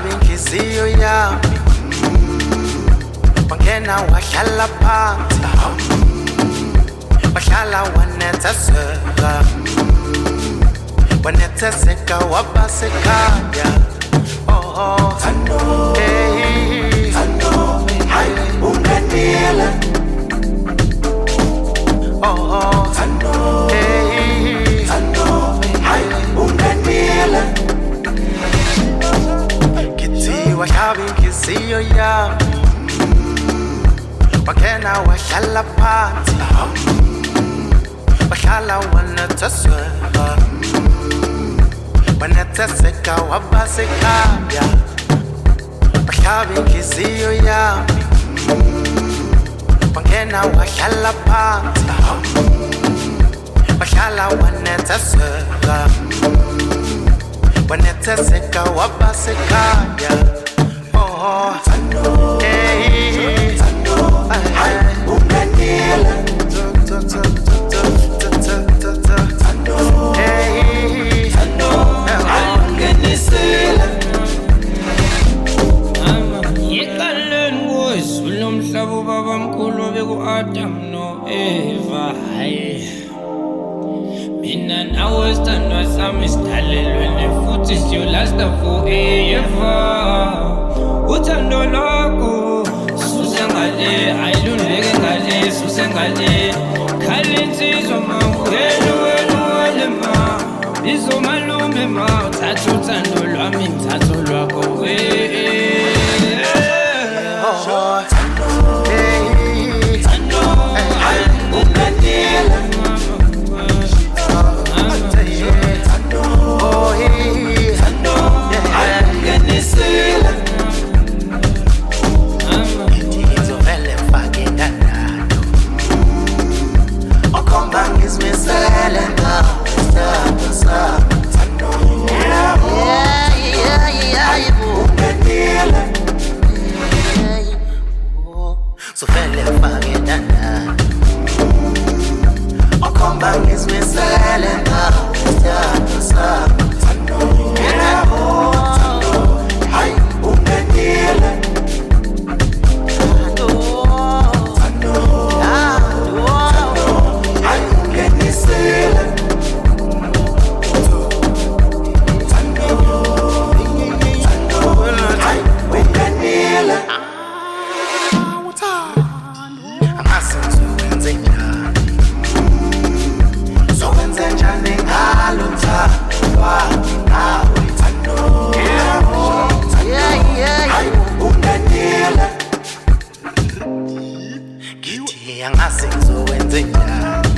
inhliziyo yami. Wangena wahlala phansi. Wahlala wanetheseka wanetheseka wabasekhaya oh, oh. Yami wangena wahlala phansi wahlala wanetheseka wanetheseka wabasekhaya wahlaba inhliziyo yami. Wangena wahlala phansi wahlala wanetheseka wanetheseka wabasekhaya beku-Adam no-Eva hayi mina nawe sithandwa sami sidalelwene futhi siyolasta forever. Uthando lwakho suse ngale ayilundleke ngale suse ngale. Khali insizwa ma wena wena wena ma izomalume ma uthatha uthando lwami ngithatha olwakho we ngizimisele ngawo sithando sami hayi unganile hayi ungenisile hayi unganile angazi ngizokwenze ngithi angazi ngizokwenze njani?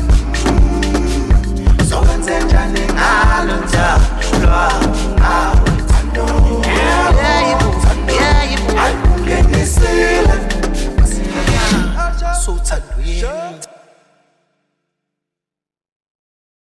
Zokwenze njani? lwami